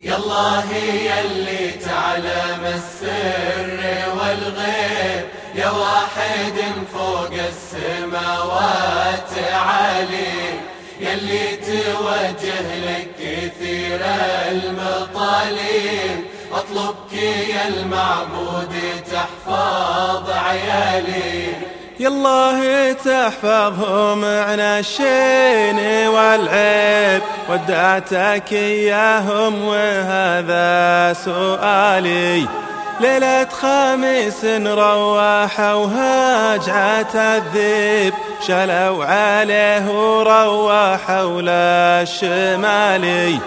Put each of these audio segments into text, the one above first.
يا الله يا اللي تعلم السر والغيب. يا واحد فوق السماوات عالي. يا اللي توجه لك كثير المطالب اطلبك يا المعبود تحفظ عيالي. يالله تحفظهم عن الشين والعيب. ودعتك إياهم وهذا سؤالي. ليلة خميس روحوا هجعة الذيب شلوا عليه وروحوا للشمالي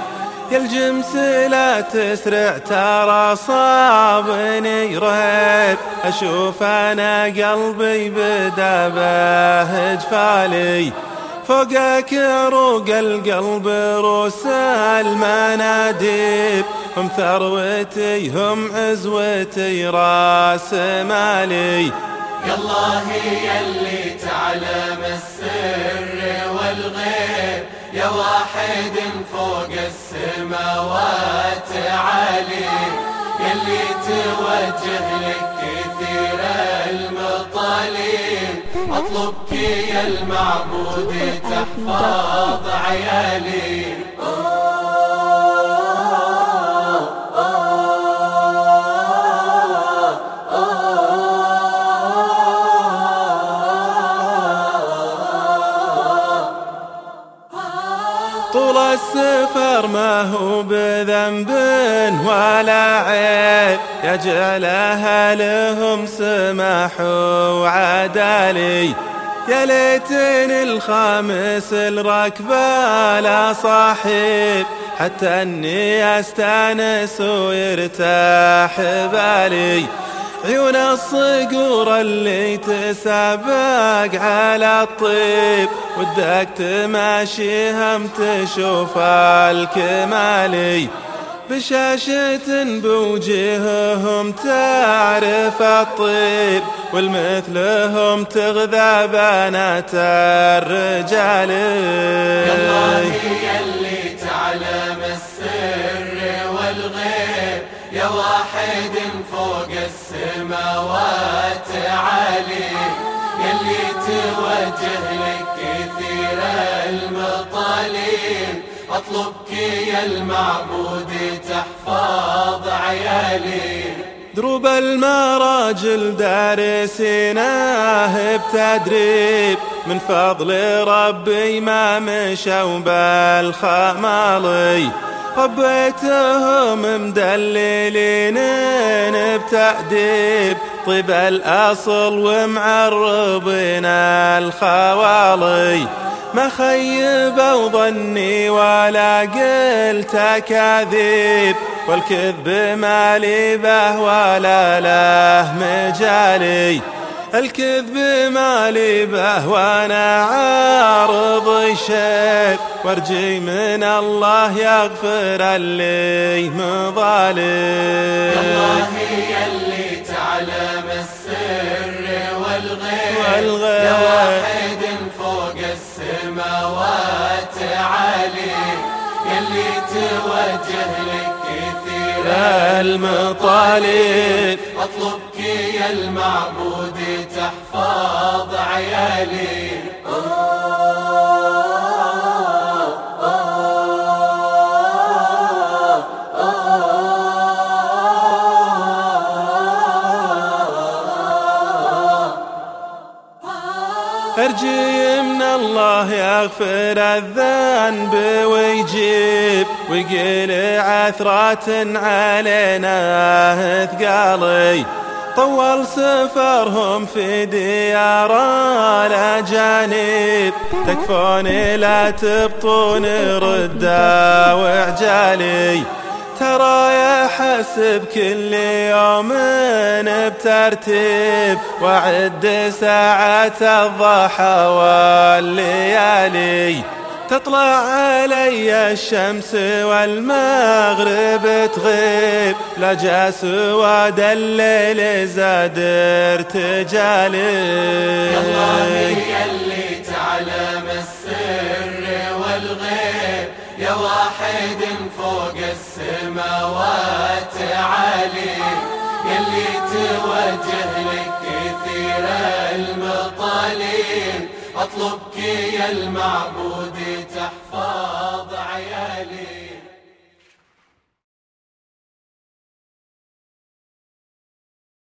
يا الجمس لا تسرع ترى صابني رهيب. أشوف أنا قلبي بدا به جفالي فوقك روق القلب روس المناديب. هم ثروتي هم عزوتي راس مالي. يا الله يا اللي تعلم السر والغيب. يا واحد فوق السماوات عالي يا اللي توجه لك كثير المطالب أطلبك يا المعبود تحفظ عيالي. طول السفر ما هو بذنب ولا عيب. يجعل أهلهم سماح وعدالي. يا ليتني الخامس الركب لا صاحب. حتى أني أستأنس ويرتاح بالي. عيون الصقور اللي تسابق على الطيب. ودك تماشيهم تشوف الكمالي بشاشة بوجههم تعرف الطيب. والمثلهم تغذى بنات الرجال. الله يا اللي تعلم السر والغيب. يا واحد فوق السماوات عالي يا اللي توجه لك كثير المطالب أطلبك يا المعبود تحفظ عيالي. دروب المراجل دارسيناه بتدريب من فضل ربي ما مشوا بالخمالي. ربيتهم مدللين بتأديب طيب الأصل ومعربين الخوالي. ما خيب ظني ولا قلت كذيب والكذب مالي به ولا له مجالي. الكذب مالي به وأنا عارض شيب وارجي من الله يغفر اللي مظالم. الله يا اللي تعلم السر والغيب والغيب. واحد فوق السماوات عالي. يا اللي توجه لك كثير. المطالب. اطلبك يا المعبود تحفظ عيالي. أرجي من الله يغفر الذنب ويجيب ويقل عثرات علينا ثقالي طول سفرهم في ديار الأجانب. تكفون لا تبطون ردا وعجالي ترى يحسب كل يوم بترتيب. وعد ساعات الضحى والليالي. تطلع علي الشمس والمغرب تغيب لجا سواد الليل زاد ارتجالي يا الله يا اللي تعلم السر والغيب يا واحد فوق السماوات عالي. يلي توجه لك كثير المطالب اطلبك يا المعبود تحفظ عيالي.